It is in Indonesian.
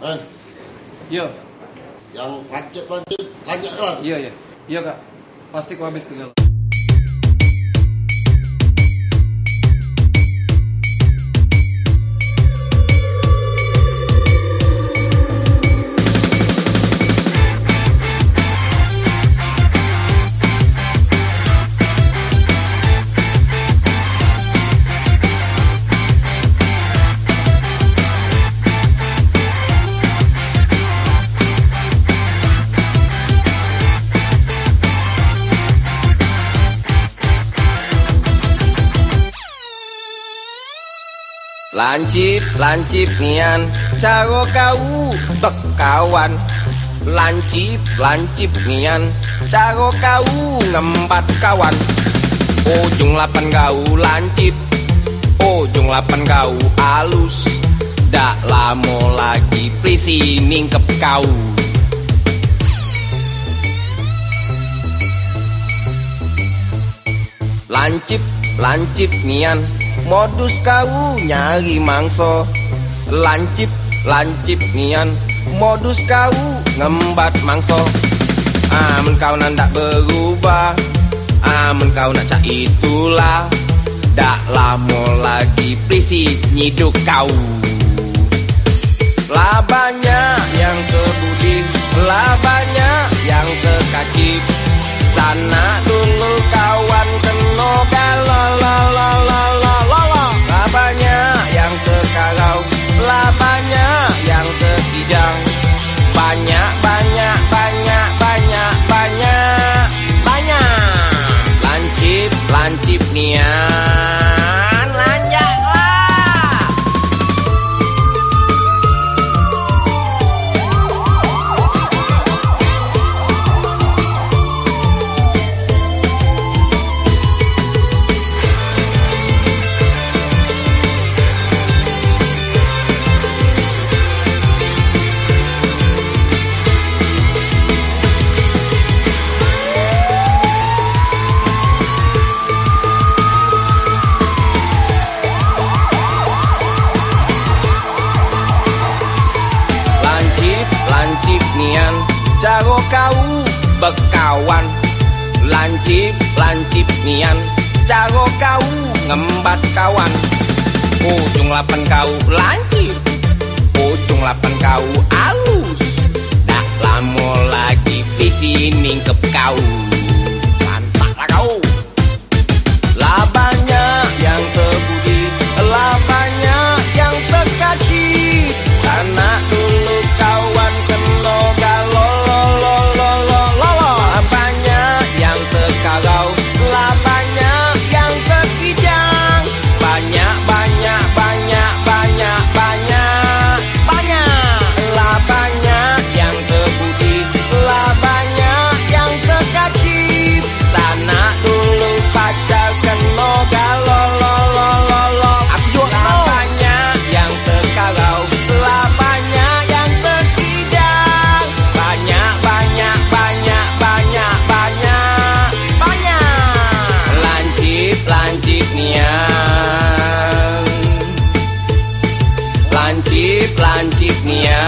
Man, Iya, yang lancip-lancip, lanjut kan? iya, iya. Iya, Kak. Pasti ku habis ke. Lancip, lancip nian, caro kau bekawan. Lancip, lancip nian, caro kau ngembat kawan. Ujung lapan kau lancip, ujung lapan kau alus. Dak lamo lagi prisi ningkep kau. Lancip, lancip nian Modus kau nyari mangso Lancip, lancip nian Modus kau ngembat mangso Amun kau nandak berubah. Amun kau nak itulah. Dak lamo lagi prisi nyiduk kau. Lah banyak yang kebudi Lah banyak yang kekacip Sana Caro kau bekawan. Lancip, lancip nian. Caro kau ngembat kawan. Ujung lapan kau lancip. Ujung lapan kau alus. Dak lamo lagi visi ningkep kau Lancip, lancipnya.